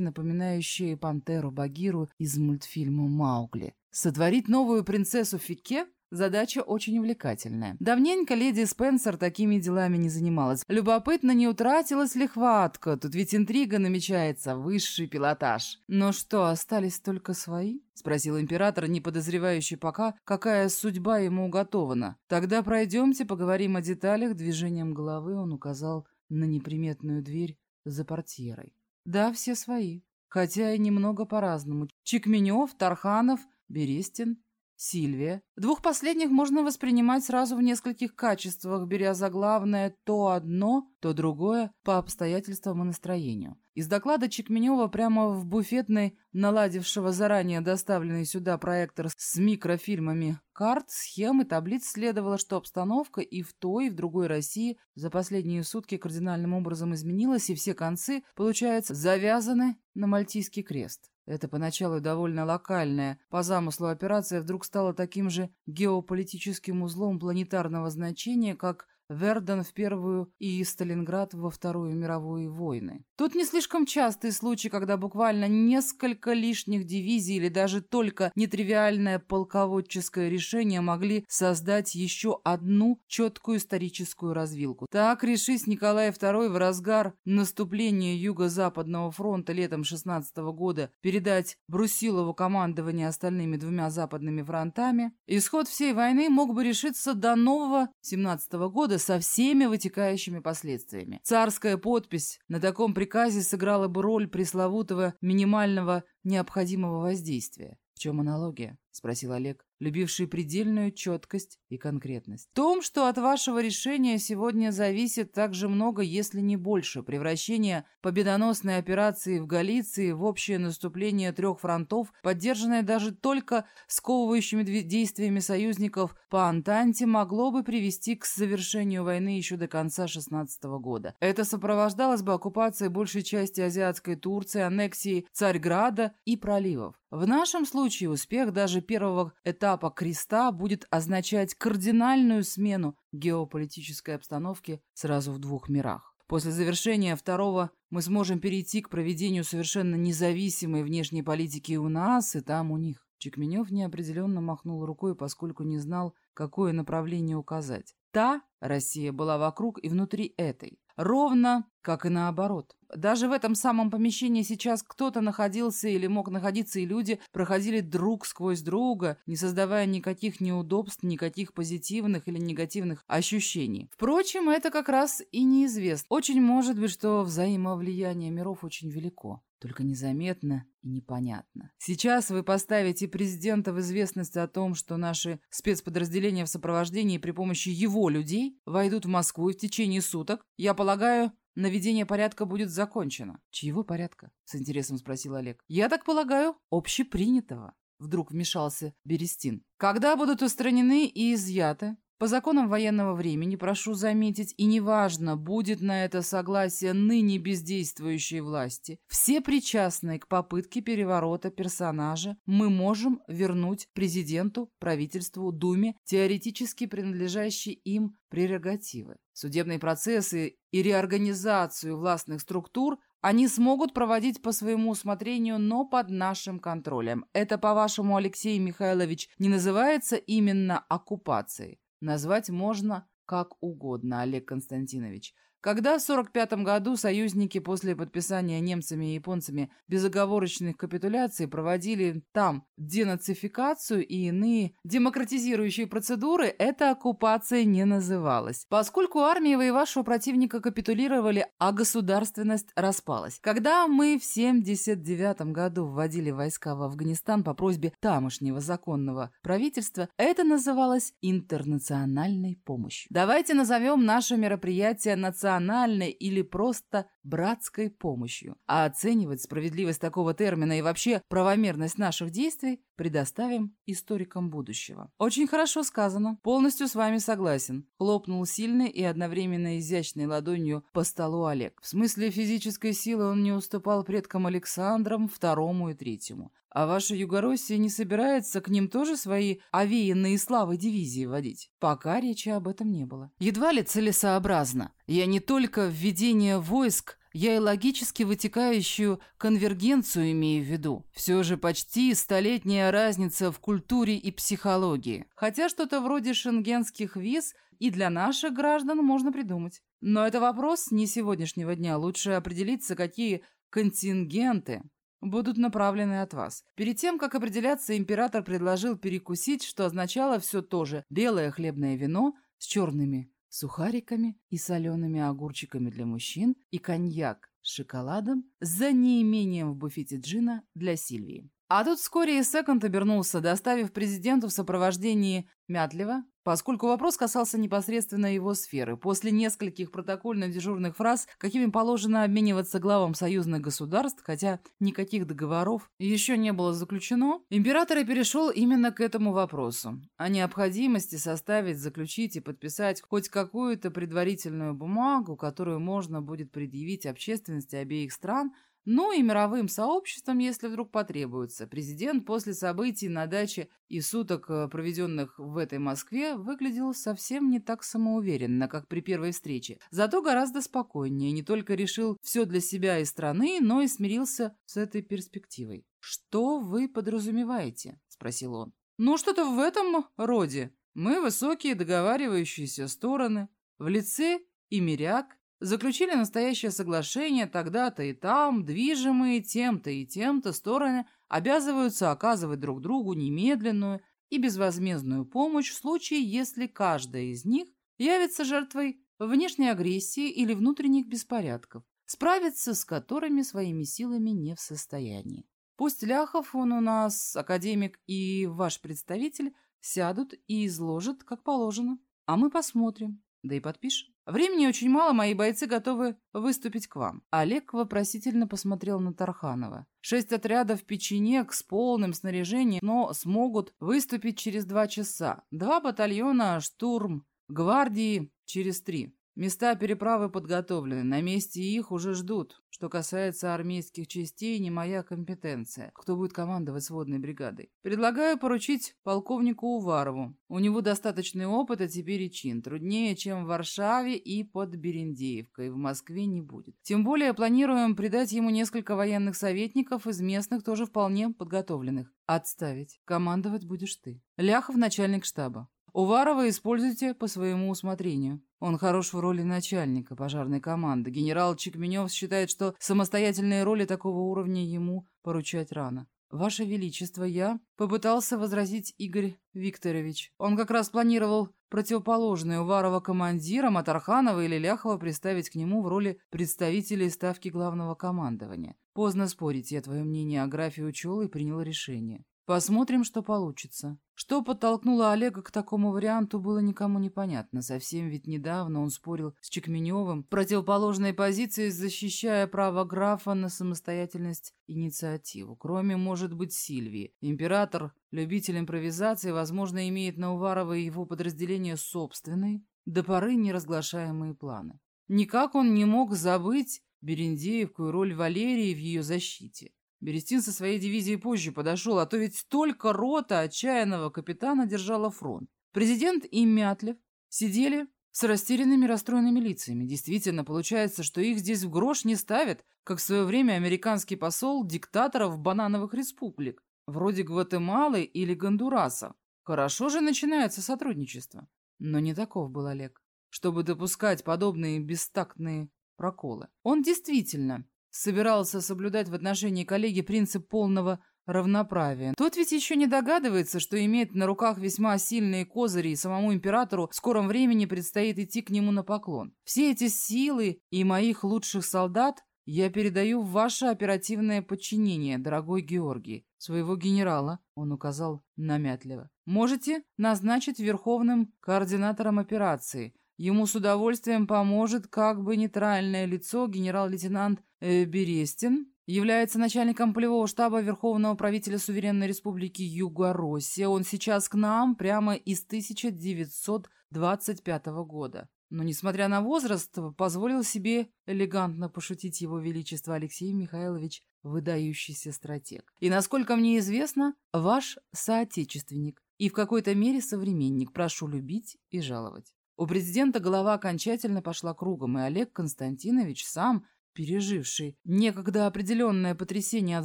напоминающие пантеру Багиру из мультфильма «Маугли». Сотворить новую принцессу Фике Задача очень увлекательная. Давненько леди Спенсер такими делами не занималась. Любопытно, не утратилась ли хватка. Тут ведь интрига намечается, высший пилотаж. Но что, остались только свои? Спросил император, не подозревающий пока, какая судьба ему уготована. Тогда пройдемте, поговорим о деталях. Движением головы он указал на неприметную дверь за портьерой. Да, все свои. Хотя и немного по-разному. Чекменев, Тарханов, Берестин, Сильвия. Двух последних можно воспринимать сразу в нескольких качествах, беря за главное то одно, то другое по обстоятельствам и настроению. Из доклада Чекменева прямо в буфетной, наладившего заранее доставленный сюда проектор с микрофильмами карт, схем и таблиц следовало, что обстановка и в той, и в другой России за последние сутки кардинальным образом изменилась, и все концы, получается, завязаны на Мальтийский крест. Это поначалу довольно локальная, по замыслу операция вдруг стала таким же геополитическим узлом планетарного значения, как Верден в Первую и Сталинград во Вторую мировую войны. Тут не слишком частый случай, когда буквально несколько лишних дивизий или даже только нетривиальное полководческое решение могли создать еще одну четкую историческую развилку. Так, решись Николай II в разгар наступления Юго-Западного фронта летом 16 года передать Брусилову командование остальными двумя западными фронтами, исход всей войны мог бы решиться до нового 17 года со всеми вытекающими последствиями. Царская подпись на таком приказе сыграла бы роль пресловутого минимального необходимого воздействия. В чем аналогия? — спросил Олег, любивший предельную четкость и конкретность. «В том, что от вашего решения сегодня зависит так же много, если не больше, превращение победоносной операции в Галиции в общее наступление трех фронтов, поддержанное даже только сковывающими действиями союзников по Антанте, могло бы привести к завершению войны еще до конца 16 года. Это сопровождалось бы оккупацией большей части азиатской Турции, аннексией Царьграда и проливов. В нашем случае успех даже первого этапа креста будет означать кардинальную смену геополитической обстановки сразу в двух мирах. После завершения второго мы сможем перейти к проведению совершенно независимой внешней политики у нас и там у них. Чекменев неопределенно махнул рукой, поскольку не знал, какое направление указать. Та Россия была вокруг и внутри этой. Ровно как и наоборот. Даже в этом самом помещении сейчас кто-то находился или мог находиться, и люди проходили друг сквозь друга, не создавая никаких неудобств, никаких позитивных или негативных ощущений. Впрочем, это как раз и неизвестно. Очень может быть, что взаимовлияние миров очень велико только незаметно и непонятно. Сейчас вы поставите президента в известность о том, что наши спецподразделения в сопровождении при помощи его людей войдут в Москву и в течение суток, я полагаю, наведение порядка будет закончено. Чьего порядка? С интересом спросил Олег. Я так полагаю, общепринятого. Вдруг вмешался Берестин. Когда будут устранены и изъяты по законам военного времени, прошу заметить, и неважно, будет на это согласие ныне бездействующей власти, все причастные к попытке переворота персонажа мы можем вернуть президенту, правительству, Думе теоретически принадлежащие им прерогативы. Судебные процессы и реорганизацию властных структур они смогут проводить по своему усмотрению, но под нашим контролем. Это, по-вашему, Алексей Михайлович, не называется именно оккупацией? Назвать можно как угодно, Олег Константинович. Когда в 1945 году союзники после подписания немцами и японцами безоговорочных капитуляций проводили там денацификацию и иные демократизирующие процедуры, эта оккупация не называлась. Поскольку армии воевавшего противника капитулировали, а государственность распалась. Когда мы в 1979 году вводили войска в Афганистан по просьбе тамошнего законного правительства, это называлось интернациональной помощью. Давайте назовем наше мероприятие национальным национальной или просто братской помощью. А оценивать справедливость такого термина и вообще правомерность наших действий предоставим историкам будущего. Очень хорошо сказано. Полностью с вами согласен. Хлопнул сильной и одновременно изящной ладонью по столу Олег. В смысле физической силы он не уступал предкам Александрам второму и третьему. А ваша Югороссия не собирается к ним тоже свои овеянные славы дивизии водить? Пока речи об этом не было. Едва ли целесообразно. Я не только введение войск, я и логически вытекающую конвергенцию имею в виду. Все же почти столетняя разница в культуре и психологии. Хотя что-то вроде шенгенских виз и для наших граждан можно придумать. Но это вопрос не сегодняшнего дня. Лучше определиться, какие контингенты будут направлены от вас. Перед тем, как определяться, император предложил перекусить, что означало все то же – белое хлебное вино с черными сухариками и солеными огурчиками для мужчин и коньяк с шоколадом за неимением в буфете джина для Сильвии. А тут вскоре и Секонд обернулся, доставив президенту в сопровождении Мятлева, поскольку вопрос касался непосредственно его сферы. После нескольких протокольно-дежурных фраз, какими положено обмениваться главам союзных государств, хотя никаких договоров еще не было заключено, император и перешел именно к этому вопросу. О необходимости составить, заключить и подписать хоть какую-то предварительную бумагу, которую можно будет предъявить общественности обеих стран – ну и мировым сообществом, если вдруг потребуется. Президент после событий на даче и суток, э, проведенных в этой Москве, выглядел совсем не так самоуверенно, как при первой встрече. Зато гораздо спокойнее. Не только решил все для себя и страны, но и смирился с этой перспективой. «Что вы подразумеваете?» – спросил он. «Ну, что-то в этом роде. Мы высокие договаривающиеся стороны. В лице и миряк, Заключили настоящее соглашение тогда-то и там, движимые тем-то и тем-то стороны обязываются оказывать друг другу немедленную и безвозмездную помощь в случае, если каждая из них явится жертвой внешней агрессии или внутренних беспорядков, справиться с которыми своими силами не в состоянии. Пусть Ляхов, он у нас академик и ваш представитель, сядут и изложат, как положено, а мы посмотрим, да и подпишем. Времени очень мало, мои бойцы готовы выступить к вам. Олег вопросительно посмотрел на Тарханова. Шесть отрядов печенек с полным снаряжением, но смогут выступить через два часа. Два батальона штурм гвардии через три. Места переправы подготовлены, на месте их уже ждут. Что касается армейских частей, не моя компетенция. Кто будет командовать сводной бригадой? Предлагаю поручить полковнику Уварову. У него достаточный опыт, а теперь и чин. Труднее, чем в Варшаве и под Берендеевкой. В Москве не будет. Тем более планируем придать ему несколько военных советников из местных, тоже вполне подготовленных. Отставить. Командовать будешь ты. Ляхов начальник штаба. Уварова используйте по своему усмотрению. Он хорош в роли начальника пожарной команды. Генерал Чекменев считает, что самостоятельные роли такого уровня ему поручать рано. «Ваше Величество, я...» — попытался возразить Игорь Викторович. Он как раз планировал противоположный Уварова командиром, а Тарханова или Ляхова приставить к нему в роли представителей ставки главного командования. Поздно спорить, я твое мнение о графе учел и принял решение. Посмотрим, что получится. Что подтолкнуло Олега к такому варианту, было никому непонятно. Совсем ведь недавно он спорил с Чекменевым в противоположной позиции, защищая право графа на самостоятельность инициативу. Кроме, может быть, Сильвии. Император, любитель импровизации, возможно, имеет на Уварова и его подразделение собственные, до поры неразглашаемые планы. Никак он не мог забыть Берендеевку и роль Валерии в ее защите. Берестин со своей дивизией позже подошел, а то ведь столько рота отчаянного капитана держала фронт. Президент и Мятлев сидели с растерянными расстроенными лицами. Действительно, получается, что их здесь в грош не ставят, как в свое время американский посол диктаторов банановых республик, вроде Гватемалы или Гондураса. Хорошо же начинается сотрудничество. Но не таков был Олег, чтобы допускать подобные бестактные проколы. Он действительно собирался соблюдать в отношении коллеги принцип полного равноправия. Тот ведь еще не догадывается, что имеет на руках весьма сильные козыри, и самому императору в скором времени предстоит идти к нему на поклон. Все эти силы и моих лучших солдат я передаю в ваше оперативное подчинение, дорогой Георгий. Своего генерала, он указал намятливо, можете назначить верховным координатором операции – Ему с удовольствием поможет как бы нейтральное лицо генерал-лейтенант э, Берестин, является начальником полевого штаба Верховного правителя Суверенной Республики Юго-Россия. Он сейчас к нам прямо из 1925 года. Но, несмотря на возраст, позволил себе элегантно пошутить его величество Алексей Михайлович, выдающийся стратег. И, насколько мне известно, ваш соотечественник и в какой-то мере современник. Прошу любить и жаловать. У президента голова окончательно пошла кругом, и Олег Константинович сам, переживший некогда определенное потрясение от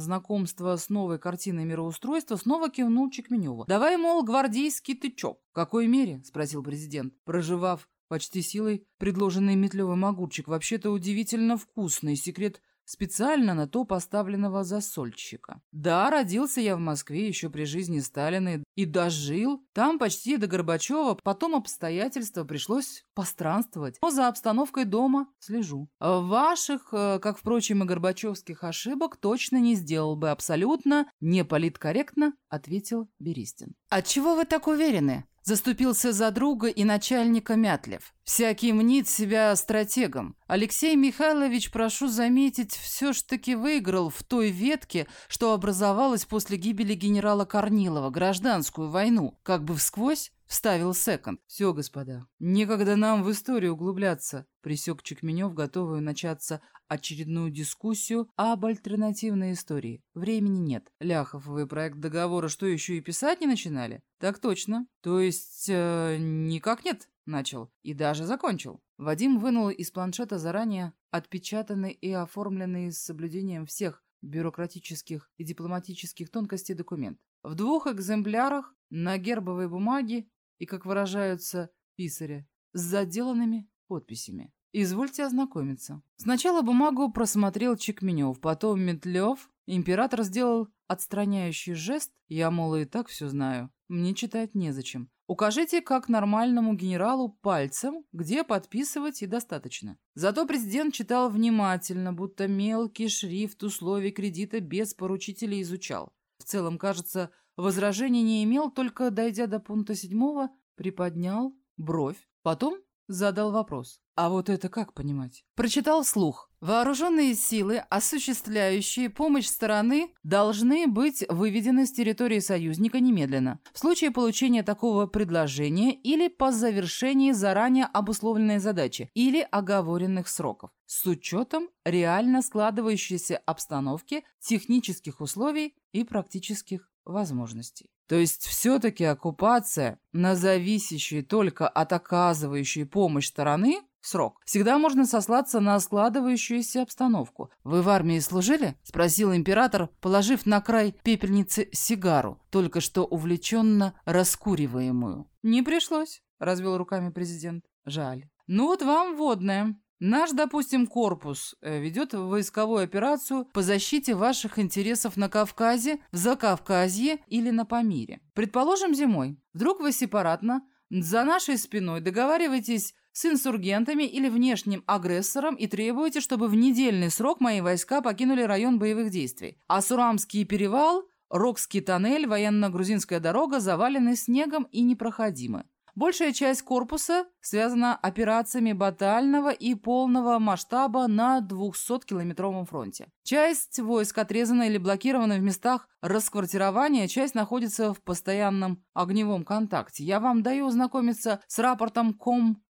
знакомства с новой картиной мироустройства, снова кивнул Чекменеву. «Давай, мол, гвардейский тычок». «В какой мере?» – спросил президент, проживав почти силой предложенный Метлевым огурчик. «Вообще-то удивительно вкусный. Секрет специально на то поставленного засольщика. Да, родился я в Москве еще при жизни Сталина и дожил там почти до Горбачева, потом обстоятельства пришлось постранствовать, но за обстановкой дома слежу. Ваших, э, как, впрочем, и горбачевских ошибок точно не сделал бы абсолютно, не политкорректно, ответил Берестин. «Отчего вы так уверены?» Заступился за друга и начальника Мятлев. Всякий мнит себя стратегом. Алексей Михайлович, прошу заметить, все ж таки выиграл в той ветке, что образовалась после гибели генерала Корнилова, гражданскую войну, как бы всквозь Вставил секонд. «Все, господа, некогда нам в историю углубляться», — присек Чекменев, готовую начаться очередную дискуссию об альтернативной истории. Времени нет. Ляхов, вы проект договора что, еще и писать не начинали? Так точно. То есть, э, никак нет? Начал. И даже закончил. Вадим вынул из планшета заранее отпечатанный и оформленный с соблюдением всех бюрократических и дипломатических тонкостей документ. В двух экземплярах на гербовой бумаге и, как выражаются писаря, с заделанными подписями. Извольте ознакомиться. Сначала бумагу просмотрел Чекменев, потом Метлев. Император сделал отстраняющий жест. Я, мол, и так все знаю. Мне читать незачем. Укажите, как нормальному генералу, пальцем, где подписывать и достаточно. Зато президент читал внимательно, будто мелкий шрифт условий кредита без поручителя изучал. В целом, кажется, возражений не имел, только, дойдя до пункта седьмого, приподнял бровь, потом задал вопрос. А вот это как понимать? Прочитал слух. Вооруженные силы, осуществляющие помощь стороны, должны быть выведены с территории союзника немедленно. В случае получения такого предложения или по завершении заранее обусловленной задачи или оговоренных сроков. С учетом реально складывающейся обстановки, технических условий и практических возможностей. То есть все-таки оккупация на зависящей только от оказывающей помощь стороны срок. Всегда можно сослаться на складывающуюся обстановку. «Вы в армии служили?» — спросил император, положив на край пепельницы сигару, только что увлеченно раскуриваемую. «Не пришлось», — развел руками президент. «Жаль. Ну вот вам водное. Наш, допустим, корпус э, ведет войсковую операцию по защите ваших интересов на Кавказе, в Закавказье или на Памире. Предположим, зимой. Вдруг вы сепаратно за нашей спиной договариваетесь с инсургентами или внешним агрессором и требуете, чтобы в недельный срок мои войска покинули район боевых действий. А Сурамский перевал, Рокский тоннель, военно-грузинская дорога завалены снегом и непроходимы. Большая часть корпуса связана операциями батального и полного масштаба на 200-километровом фронте. Часть войск отрезана или блокирована в местах расквартирования, часть находится в постоянном огневом контакте. Я вам даю ознакомиться с рапортом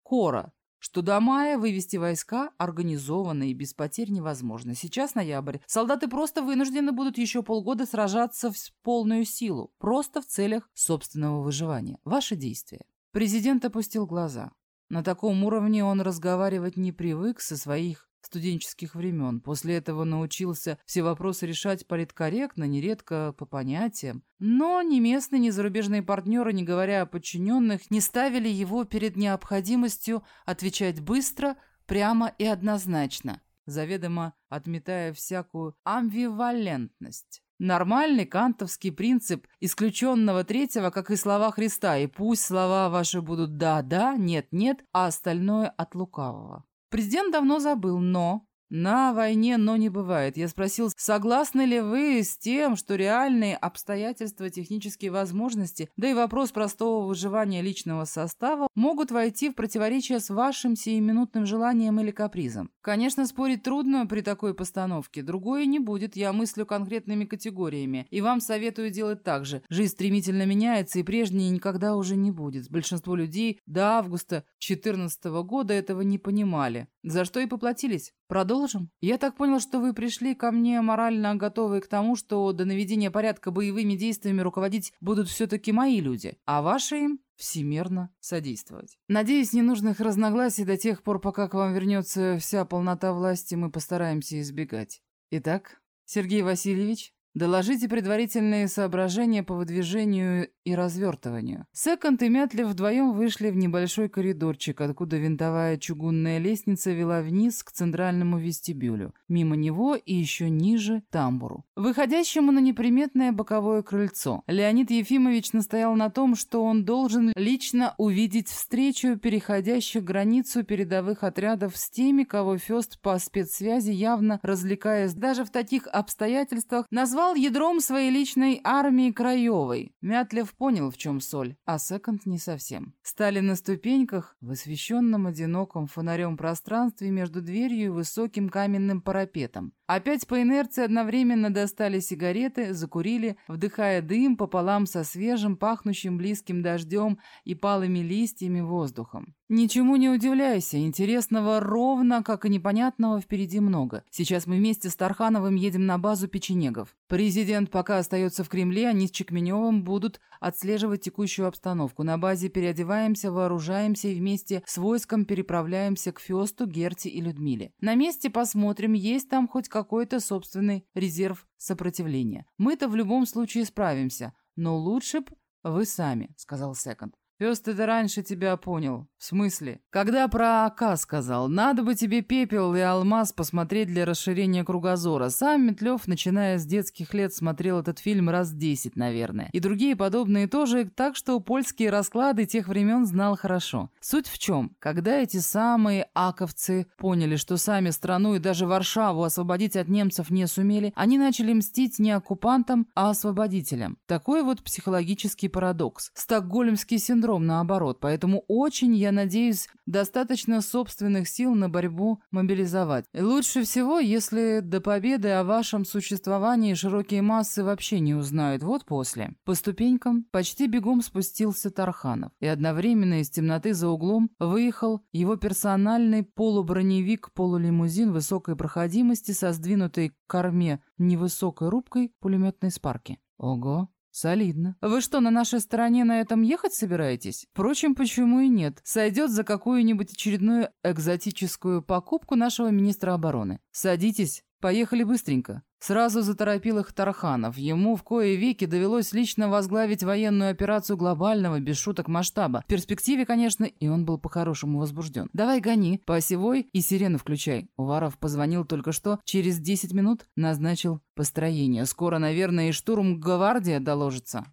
Комкора, что до мая вывести войска организованно и без потерь невозможно. Сейчас ноябрь. Солдаты просто вынуждены будут еще полгода сражаться в полную силу, просто в целях собственного выживания. Ваши действия. Президент опустил глаза. На таком уровне он разговаривать не привык со своих студенческих времен. После этого научился все вопросы решать политкорректно, нередко по понятиям. Но ни местные, ни зарубежные партнеры, не говоря о подчиненных, не ставили его перед необходимостью отвечать быстро, прямо и однозначно, заведомо отметая всякую амбивалентность. Нормальный кантовский принцип исключенного третьего, как и слова Христа, и пусть слова ваши будут «да-да», «нет-нет», а остальное от лукавого. Президент давно забыл, но на войне «но» не бывает. Я спросил, согласны ли вы с тем, что реальные обстоятельства, технические возможности, да и вопрос простого выживания личного состава могут войти в противоречие с вашим сиюминутным желанием или капризом. Конечно, спорить трудно при такой постановке. Другое не будет, я мыслю конкретными категориями. И вам советую делать так же. Жизнь стремительно меняется, и прежней никогда уже не будет. Большинство людей до августа 2014 года этого не понимали. За что и поплатились. Продолжим? Я так понял, что вы пришли ко мне морально готовые к тому, что до наведения порядка боевыми действиями руководить будут все-таки мои люди, а ваши им всемерно содействовать. Надеюсь, ненужных разногласий до тех пор, пока к вам вернется вся полнота власти, мы постараемся избегать. Итак, Сергей Васильевич, Доложите предварительные соображения по выдвижению и развертыванию. Секонд и Мятлев вдвоем вышли в небольшой коридорчик, откуда винтовая чугунная лестница вела вниз к центральному вестибюлю, мимо него и еще ниже – тамбуру, выходящему на неприметное боковое крыльцо. Леонид Ефимович настоял на том, что он должен лично увидеть встречу переходящих границу передовых отрядов с теми, кого Фест по спецсвязи, явно развлекаясь даже в таких обстоятельствах, назвал назвал ядром своей личной армии Краевой. Мятлев понял, в чем соль, а Секонд не совсем. Стали на ступеньках в освещенном одиноком фонарем пространстве между дверью и высоким каменным парапетом. Опять по инерции одновременно достали сигареты, закурили, вдыхая дым пополам со свежим, пахнущим близким дождем и палыми листьями воздухом. Ничему не удивляйся, интересного ровно, как и непонятного, впереди много. Сейчас мы вместе с Тархановым едем на базу печенегов. Президент пока остается в Кремле, они с Чекменевым будут отслеживать текущую обстановку. На базе переодеваемся, вооружаемся и вместе с войском переправляемся к Фесту, Герти и Людмиле. На месте посмотрим, есть там хоть какой-то собственный резерв сопротивления. Мы-то в любом случае справимся, но лучше б вы сами, сказал Секонд. Пёст это раньше тебя понял. В смысле? Когда про АК сказал, надо бы тебе пепел и алмаз посмотреть для расширения кругозора. Сам Метлёв, начиная с детских лет, смотрел этот фильм раз десять, наверное. И другие подобные тоже, так что польские расклады тех времен знал хорошо. Суть в чем? Когда эти самые аковцы поняли, что сами страну и даже Варшаву освободить от немцев не сумели, они начали мстить не оккупантам, а освободителям. Такой вот психологический парадокс. Стокгольмский синдром синдром наоборот, поэтому очень, я надеюсь, достаточно собственных сил на борьбу мобилизовать. лучше всего, если до победы о вашем существовании широкие массы вообще не узнают, вот после. По ступенькам почти бегом спустился Тарханов, и одновременно из темноты за углом выехал его персональный полуброневик-полулимузин высокой проходимости со сдвинутой к корме невысокой рубкой пулеметной спарки. Ого! Солидно. Вы что, на нашей стороне на этом ехать собираетесь? Впрочем, почему и нет? Сойдет за какую-нибудь очередную экзотическую покупку нашего министра обороны. Садитесь, Поехали быстренько. Сразу заторопил их Тарханов. Ему в кое веки довелось лично возглавить военную операцию глобального, без шуток, масштаба. В перспективе, конечно, и он был по-хорошему возбужден. «Давай гони, по осевой и сирену включай». Уваров позвонил только что, через 10 минут назначил построение. Скоро, наверное, и штурм гвардия доложится.